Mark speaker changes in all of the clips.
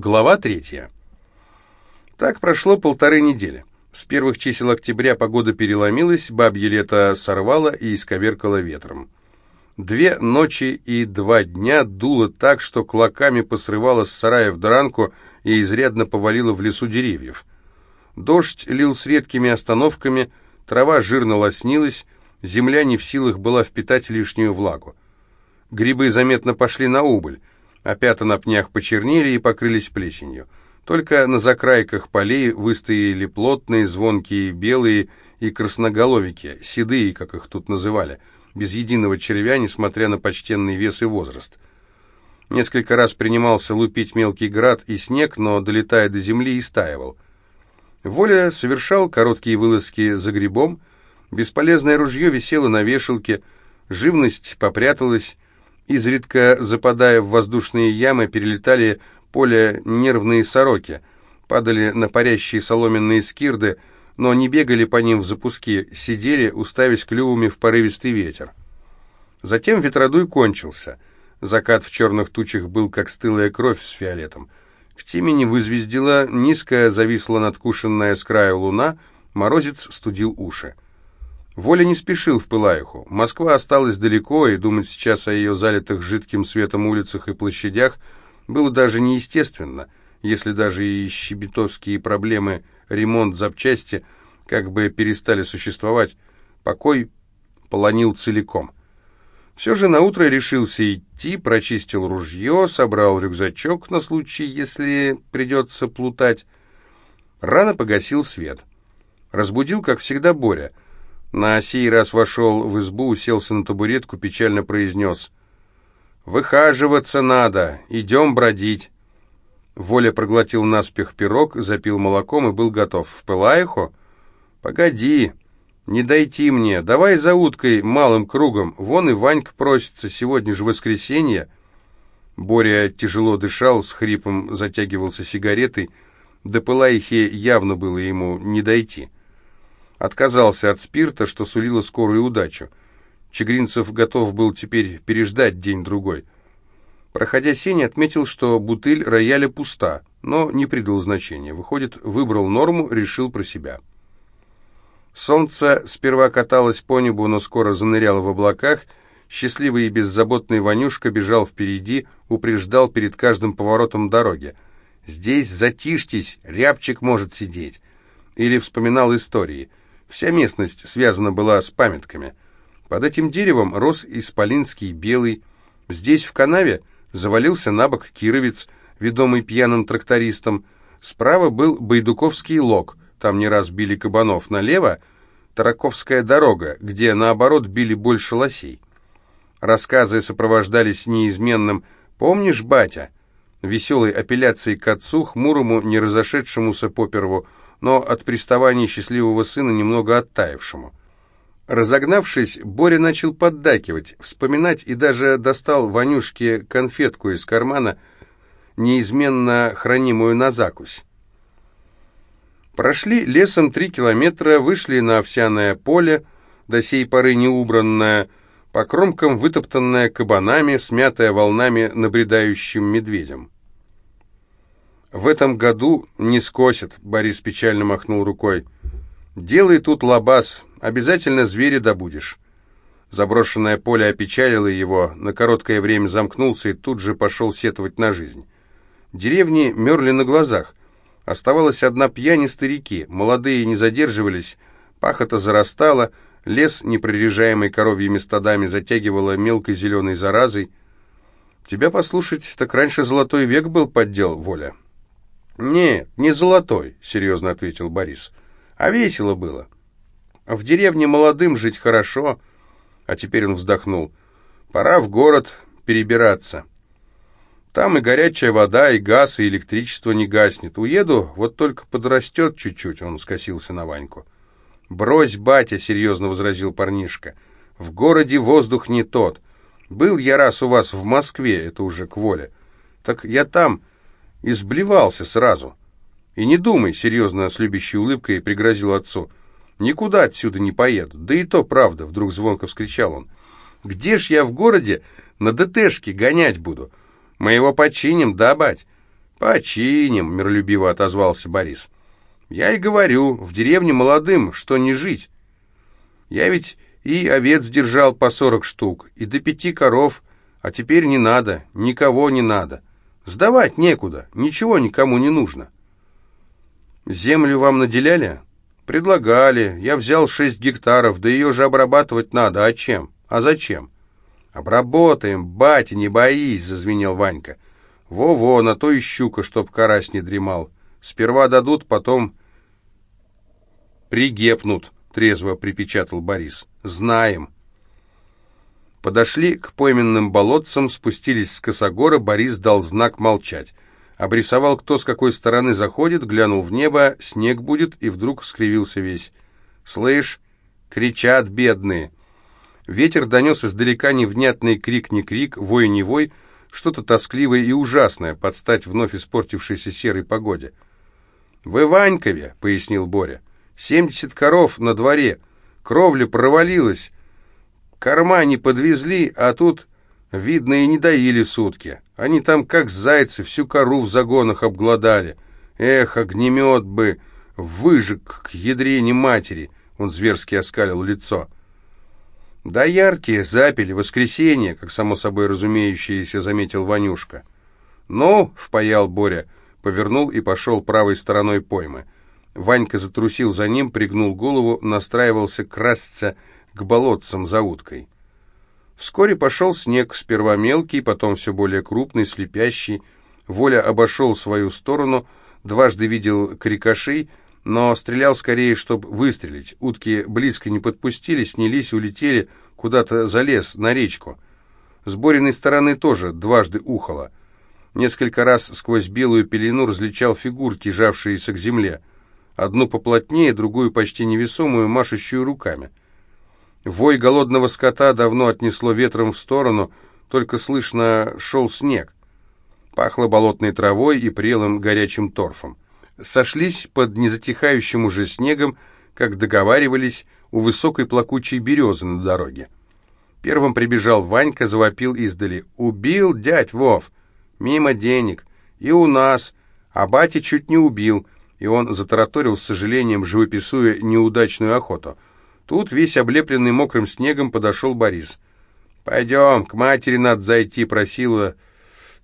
Speaker 1: Глава третья. Так прошло полторы недели. С первых чисел октября погода переломилась, бабье лето сорвало и исковеркало ветром. Две ночи и два дня дуло так, что клоками посрывало с сараев дранку и изрядно повалило в лесу деревьев. Дождь лил с редкими остановками, трава жирно лоснилась, земля не в силах была впитать лишнюю влагу. Грибы заметно пошли на убыль, а пята на пнях почернели и покрылись плесенью. Только на закрайках полей выстояли плотные, звонкие, белые и красноголовики, седые, как их тут называли, без единого червя, несмотря на почтенный вес и возраст. Несколько раз принимался лупить мелкий град и снег, но, долетая до земли, истаивал. Воля совершал короткие вылазки за грибом, бесполезное ружье висело на вешалке, живность попряталась, изредка западая в воздушные ямы, перелетали поля нервные сороки, падали на парящие соломенные скирды, но не бегали по ним в запуске, сидели, уставясь клювами в порывистый ветер. Затем ветродуй кончился. Закат в черных тучах был, как стылая кровь с фиолетом. К темени вызвездила, низкая зависла надкушенная с краю луна, морозец студил уши. Воля не спешил в Пылаиху. Москва осталась далеко, и думать сейчас о ее залитых жидким светом улицах и площадях – было даже неестественно, если даже и щебетовские проблемы, ремонт запчасти как бы перестали существовать, покой полонил целиком. Все же наутро решился идти, прочистил ружье, собрал рюкзачок на случай, если придется плутать. Рано погасил свет. Разбудил, как всегда, Боря. На сей раз вошел в избу, уселся на табуретку, печально произнес «Выхаживаться надо, идем бродить». Воля проглотил наспех пирог, запил молоком и был готов. «В Пылаиху? Погоди, не дойти мне, давай за уткой малым кругом, вон и Ванька просится, сегодня же воскресенье». Боря тяжело дышал, с хрипом затягивался сигаретой, до Пылаихи явно было ему не дойти. Отказался от спирта, что сулило скорую удачу. Чегринцев готов был теперь переждать день-другой. Проходя сень, отметил, что бутыль рояля пуста, но не придал значения. Выходит, выбрал норму, решил про себя. Солнце сперва каталось по небу, но скоро заныряло в облаках. Счастливый и беззаботный Ванюшка бежал впереди, упреждал перед каждым поворотом дороги. «Здесь затишьтесь, рябчик может сидеть». Или вспоминал истории. Вся местность связана была с памятками – под этим деревом рос исполинский белый. Здесь, в канаве, завалился на бок кировец, ведомый пьяным трактористом. Справа был Байдуковский лог, там не раз били кабанов. Налево — Тараковская дорога, где, наоборот, били больше лосей. Рассказы сопровождались неизменным «Помнишь, батя?» веселой апелляцией к отцу, хмурому, не разошедшемуся поперву, но от приставания счастливого сына немного оттаившему. Разогнавшись, Боря начал поддакивать, вспоминать и даже достал Ванюшке конфетку из кармана, неизменно хранимую на закусь. Прошли лесом три километра, вышли на овсяное поле, до сей поры неубранное, по кромкам вытоптанное кабанами, смятое волнами набредающим медведем. «В этом году не скосят», — Борис печально махнул рукой. «Делай тут лабаз, обязательно зверя добудешь». Заброшенное поле опечалило его, на короткое время замкнулся и тут же пошел сетовать на жизнь. Деревни мерли на глазах. Оставалась одна пьянь и старики, молодые не задерживались, пахота зарастала, лес, непрорежаемый коровьими стадами, затягивало мелкой зеленой заразой. «Тебя послушать, так раньше золотой век был поддел, Воля». «Нет, не золотой», — серьезно ответил Борис. «А весело было». В деревне молодым жить хорошо, а теперь он вздохнул. Пора в город перебираться. Там и горячая вода, и газ, и электричество не гаснет. Уеду, вот только подрастет чуть-чуть, он скосился на Ваньку. «Брось, батя», — серьезно возразил парнишка. «В городе воздух не тот. Был я раз у вас в Москве, это уже к воле. Так я там изблевался сразу. И не думай, серьезно, с любящей улыбкой пригрозил отцу. Никуда отсюда не поеду. Да и то правда, вдруг звонко вскричал он. Где ж я в городе на ДТшке гонять буду? Мы его починим, да, бать? «Починим», — миролюбиво отозвался Борис. «Я и говорю, в деревне молодым, что не жить. Я ведь и овец держал по сорок штук, и до пяти коров, а теперь не надо, никого не надо. Сдавать некуда, ничего никому не нужно». «Землю вам наделяли?» «Предлагали. Я взял шесть гектаров, да ее же обрабатывать надо. А чем? А зачем?» «Обработаем, батя, не боись», — зазвенел Ванька. «Во-во, на то и щука, чтоб карась не дремал. Сперва дадут, потом пригепнут», — трезво припечатал Борис. «Знаем». Подошли к пойменным болотцам, спустились с косогора, Борис дал знак молчать. Обрисовал, кто с какой стороны заходит, глянул в небо, снег будет, и вдруг скривился весь. «Слышь, кричат бедные!» Ветер донес издалека невнятный крик не крик, вой не вой, что-то тоскливое и ужасное, под стать вновь испортившейся серой погоде. «В Иванькове», — пояснил Боря, — «семьдесят коров на дворе, кровля провалилась, корма не подвезли, а тут, видно, и не доили сутки. Они там, как зайцы, всю кору в загонах обглодали. Эх, огнемет бы, выжег к ядрене матери!» Он зверски оскалил лицо. «Да яркие, запили, воскресенье», как само собой разумеющееся заметил Ванюшка. «Ну», — впаял Боря, повернул и пошел правой стороной поймы. Ванька затрусил за ним, пригнул голову, настраивался красться к болотцам за уткой. Вскоре пошел снег, сперва мелкий, потом все более крупный, слепящий. Воля обошел свою сторону, дважды видел крикошей, но стрелял скорее, чтобы выстрелить. Утки близко не подпустили, снялись, улетели куда-то за лес, на речку. С Бориной стороны тоже дважды ухало. Несколько раз сквозь белую пелену различал фигурки, жавшиеся к земле. Одну поплотнее, другую почти невесомую, машущую руками. Вой голодного скота давно отнесло ветром в сторону, только слышно шел снег. Пахло болотной травой и прелым горячим торфом сошлись под незатихающим уже снегом, как договаривались, у высокой плакучей березы на дороге. Первым прибежал Ванька, завопил издали. «Убил дядь Вов! Мимо денег! И у нас! А батя чуть не убил!» И он затараторил с сожалением, живописуя неудачную охоту. Тут, весь облепленный мокрым снегом, подошел Борис. «Пойдем, к матери надо зайти», — просила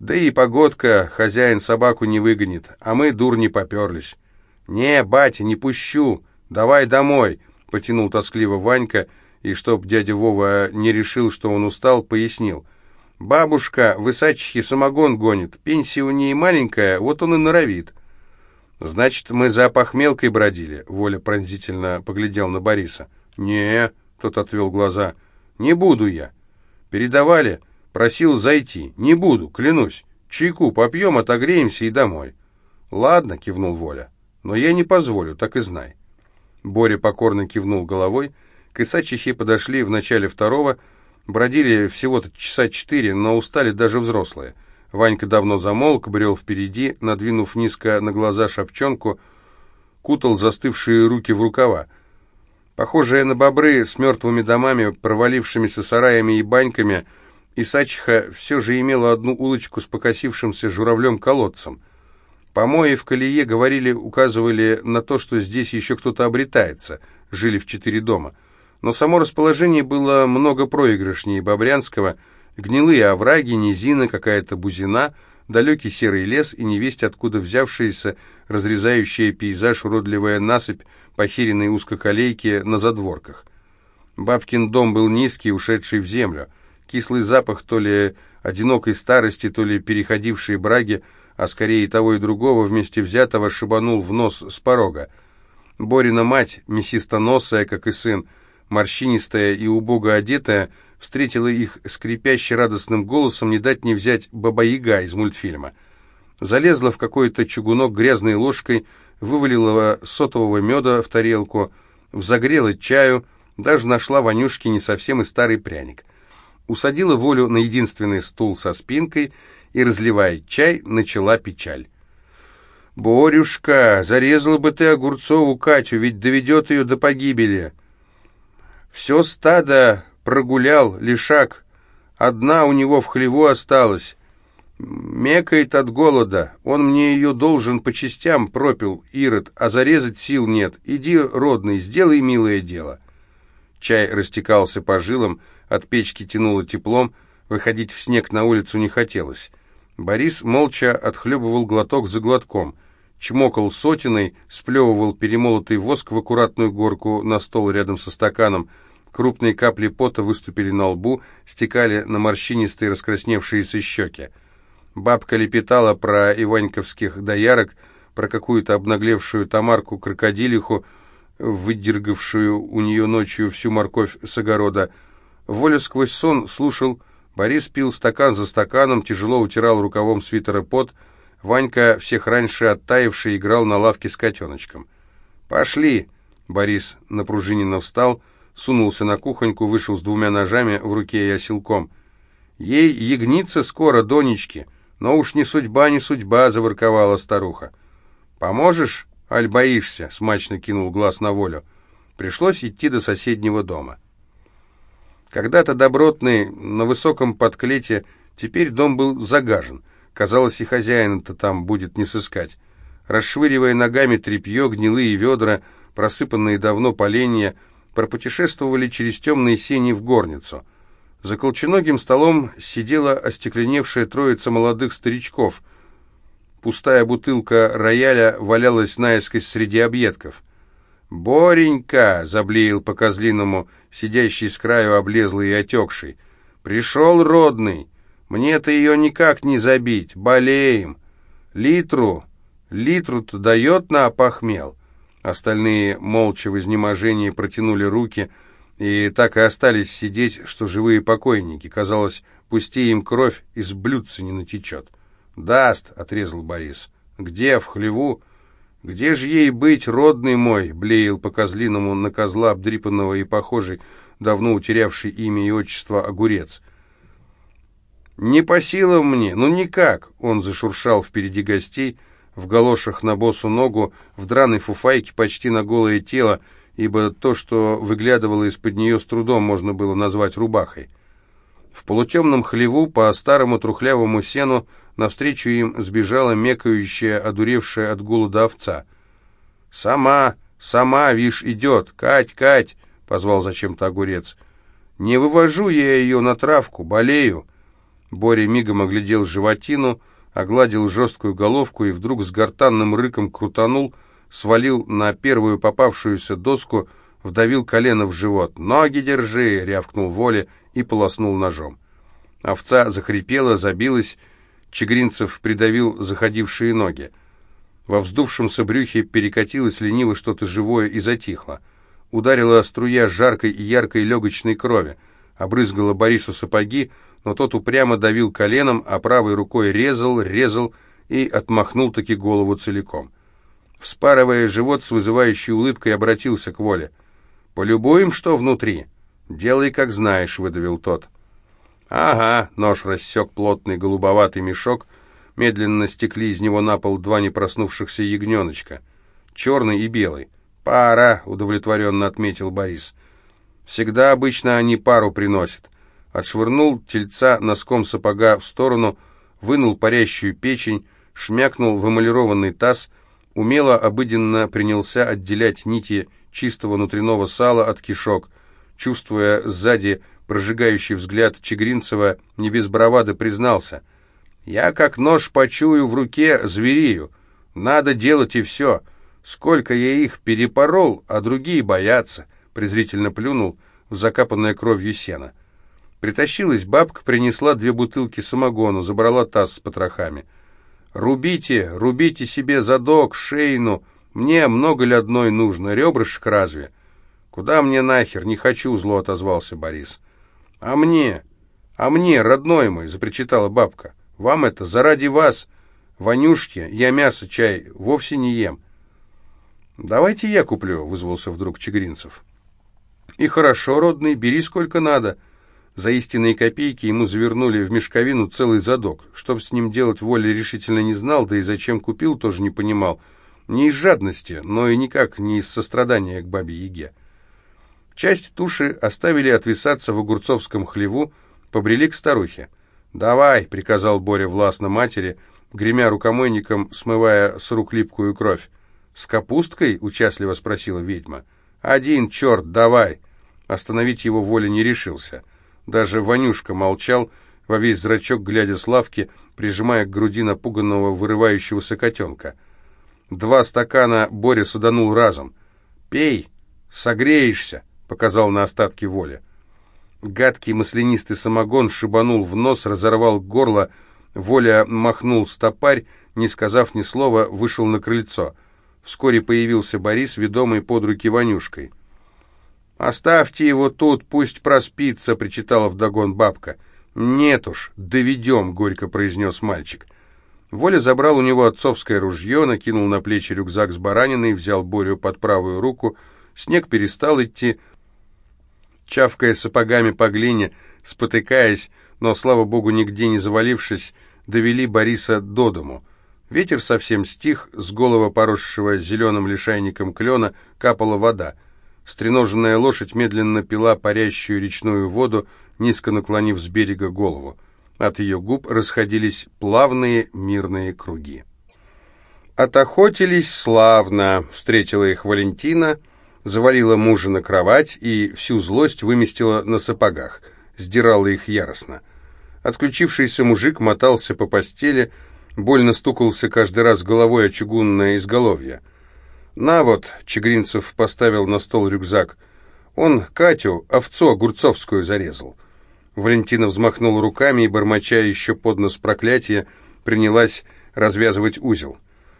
Speaker 1: да и погодка, хозяин собаку не выгонит, а мы, дур, не поперлись. «Не, батя, не пущу, давай домой», — потянул тоскливо Ванька, и чтоб дядя Вова не решил, что он устал, пояснил. «Бабушка высачихи самогон гонит, пенсия у ней маленькая, вот он и норовит». «Значит, мы за похмелкой бродили?» — Воля пронзительно поглядел на Бориса. «Не», — тот отвел глаза, — «не буду я». «Передавали?» Просил зайти. Не буду, клянусь. Чайку попьем, отогреемся и домой. Ладно, кивнул Воля. Но я не позволю, так и знай. Боря покорно кивнул головой. К Исачихе подошли в начале второго. Бродили всего-то часа четыре, но устали даже взрослые. Ванька давно замолк, брел впереди, надвинув низко на глаза шапчонку, кутал застывшие руки в рукава. Похожие на бобры с мертвыми домами, провалившимися сараями и баньками — и Сачиха все же имела одну улочку с покосившимся журавлем-колодцем. Помои в колее говорили, указывали на то, что здесь еще кто-то обретается, жили в четыре дома. Но само расположение было много проигрышнее Бобрянского, гнилые овраги, низина, какая-то бузина, далекий серый лес и невесть, откуда взявшаяся, разрезающая пейзаж уродливая насыпь похеренной узкоколейки на задворках. Бабкин дом был низкий, ушедший в землю — Кислый запах то ли одинокой старости, то ли переходившей браги, а скорее того и другого вместе взятого шибанул в нос с порога. Борина мать, мясистоносая, как и сын, морщинистая и убого одетая, встретила их скрипяще радостным голосом не дать не взять Баба-Яга из мультфильма. Залезла в какой-то чугунок грязной ложкой, вывалила сотового меда в тарелку, взагрела чаю, даже нашла Ванюшке не совсем и старый пряник усадила Волю на единственный стул со спинкой и, разливая чай, начала печаль. «Борюшка, зарезала бы ты Огурцову Катю, ведь доведет ее до погибели. Все стадо прогулял, лишак, одна у него в хлеву осталась. Мекает от голода. Он мне ее должен по частям пропил, Ирод, а зарезать сил нет. Иди, родный, сделай милое дело. Чай растекался по жилам, от печки тянуло теплом, выходить в снег на улицу не хотелось. Борис молча отхлебывал глоток за глотком, чмокал сотиной, сплевывал перемолотый воск в аккуратную горку на стол рядом со стаканом. Крупные капли пота выступили на лбу, стекали на морщинистые раскрасневшиеся щеки. Бабка лепетала про иваньковских доярок, про какую-то обнаглевшую Тамарку-крокодилиху, выдергавшую у нее ночью всю морковь с огорода. Воля сквозь сон слушал. Борис пил стакан за стаканом, тяжело утирал рукавом свитера пот. Ванька, всех раньше оттаивший, играл на лавке с котеночком. «Пошли!» Борис напружиненно встал, сунулся на кухоньку, вышел с двумя ножами в руке и оселком. «Ей ягниться скоро, Донечки!» «Но уж не судьба, не судьба», — заворковала старуха. «Поможешь, аль боишься?» — смачно кинул глаз на волю. Пришлось идти до соседнего дома. Когда-то добротный, на высоком подклете, теперь дом был загажен. Казалось, и хозяина-то там будет не сыскать. Расшвыривая ногами тряпье, гнилые ведра, просыпанные давно поленья, пропутешествовали через темные сени в горницу — за колченогим столом сидела остекленевшая троица молодых старичков. Пустая бутылка рояля валялась наискось среди объедков. «Боренька!» — заблеял по-козлиному, сидящий с краю облезлый и отекший. «Пришел родный! Мне-то ее никак не забить! Болеем! Литру! Литру-то дает на опохмел!» Остальные молча в изнеможении протянули руки — и так и остались сидеть, что живые покойники. Казалось, пусти им кровь, из блюдца не натечет. «Даст», — отрезал Борис. «Где, в хлеву?» «Где же ей быть, родный мой?» — блеял по-козлиному на козла, обдрипанного и похожий, давно утерявший имя и отчество огурец. «Не по силам мне, ну никак!» — он зашуршал впереди гостей, в галошах на босу ногу, в драной фуфайке почти на голое тело, ибо то, что выглядывало из-под нее с трудом, можно было назвать рубахой. В полутемном хлеву по старому трухлявому сену навстречу им сбежала мекающая, одуревшая от голода овца. «Сама, сама, вишь, идет! Кать, Кать!» — позвал зачем-то огурец. «Не вывожу я ее на травку, болею!» Боря мигом оглядел животину, огладил жесткую головку и вдруг с гортанным рыком крутанул — свалил на первую попавшуюся доску, вдавил колено в живот. «Ноги держи!» — рявкнул Воля и полоснул ножом. Овца захрипела, забилась, Чегринцев придавил заходившие ноги. Во вздувшемся брюхе перекатилось лениво что-то живое и затихло. Ударила струя жаркой и яркой легочной крови. Обрызгала Борису сапоги, но тот упрямо давил коленом, а правой рукой резал, резал и отмахнул таки голову целиком. Вспарывая живот с вызывающей улыбкой, обратился к Воле. «Полюбуем, что внутри?» «Делай, как знаешь», — выдавил тот. «Ага», — нож рассек плотный голубоватый мешок, медленно стекли из него на пол два непроснувшихся ягненочка, черный и белый. «Пара», — удовлетворенно отметил Борис. «Всегда обычно они пару приносят». Отшвырнул тельца носком сапога в сторону, вынул парящую печень, шмякнул в эмалированный таз — умело, обыденно принялся отделять нити чистого внутреннего сала от кишок, чувствуя сзади прожигающий взгляд Чегринцева, не без бравады признался. «Я как нож почую в руке зверею. Надо делать и все. Сколько я их перепорол, а другие боятся», — презрительно плюнул в закапанное кровью сено. Притащилась бабка, принесла две бутылки самогону, забрала таз с потрохами. «Рубите, рубите себе задок, шейну. Мне много ли одной нужно? Ребрышек разве?» «Куда мне нахер? Не хочу», — зло отозвался Борис. «А мне? А мне, родной мой», — запричитала бабка. «Вам это заради вас. Ванюшки, я мясо, чай вовсе не ем». «Давайте я куплю», — вызвался вдруг Чегринцев. «И хорошо, родный, бери сколько надо». За истинные копейки ему завернули в мешковину целый задок. Что с ним делать, Воля решительно не знал, да и зачем купил, тоже не понимал. Не из жадности, но и никак не из сострадания к бабе-яге. Часть туши оставили отвисаться в огурцовском хлеву, побрели к старухе. «Давай!» — приказал Боря властно матери, гремя рукомойником, смывая с рук липкую кровь. «С капусткой?» — участливо спросила ведьма. «Один, черт, давай!» Остановить его воля не решился. Даже Ванюшка молчал, во весь зрачок глядя с лавки, прижимая к груди напуганного вырывающегося котенка. Два стакана Боря суданул разом. «Пей, согреешься!» — показал на остатки воли. Гадкий маслянистый самогон шибанул в нос, разорвал горло. Воля махнул стопарь, не сказав ни слова, вышел на крыльцо. Вскоре появился Борис, ведомый под руки Ванюшкой. «Оставьте его тут, пусть проспится», — причитала вдогон бабка. «Нет уж, доведем», — горько произнес мальчик. Воля забрал у него отцовское ружье, накинул на плечи рюкзак с бараниной, взял Борю под правую руку. Снег перестал идти, чавкая сапогами по глине, спотыкаясь, но, слава богу, нигде не завалившись, довели Бориса до дому. Ветер совсем стих, с голого поросшего зеленым лишайником клена капала вода. Стреноженная лошадь медленно пила парящую речную воду, низко наклонив с берега голову. От ее губ расходились плавные мирные круги. Отохотились славно, встретила их Валентина — завалила мужа на кровать и всю злость выместила на сапогах, сдирала их яростно. Отключившийся мужик мотался по постели, больно стукался каждый раз головой о чугунное изголовье. «На вот», — Чегринцев поставил на стол рюкзак, — «он Катю, овцу огурцовскую, зарезал». Валентина взмахнула руками и, бормоча еще под нос проклятия, принялась развязывать узел.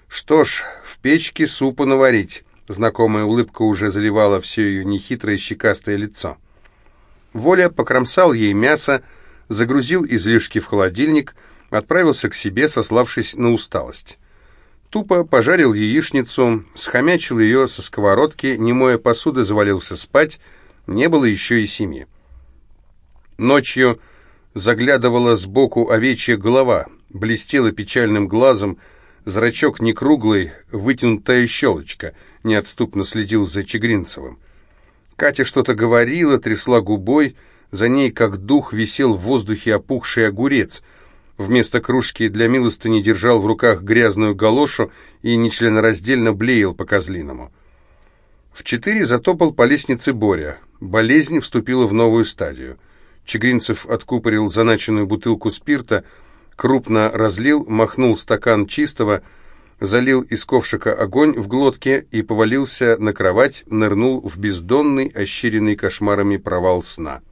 Speaker 1: «Что ж, в печке супа наварить». Знакомая улыбка уже заливала все ее нехитрое щекастое лицо. Воля покромсал ей мясо, загрузил излишки в холодильник, отправился к себе, сославшись на усталость. Тупо пожарил яичницу, схомячил ее со сковородки, не моя посуды, завалился спать, не было еще и семи. Ночью заглядывала сбоку овечья голова, блестела печальным глазом, зрачок не круглый, вытянутая щелочка — неотступно следил за Чегринцевым. Катя что-то говорила, трясла губой, за ней, как дух, висел в воздухе опухший огурец. Вместо кружки для милостыни держал в руках грязную галошу и нечленораздельно блеял по-козлиному. В четыре затопал по лестнице Боря. Болезнь вступила в новую стадию. Чегринцев откупорил заначенную бутылку спирта, крупно разлил, махнул стакан чистого, залил из ковшика огонь в глотке и повалился на кровать, нырнул в бездонный, ощеренный кошмарами провал сна.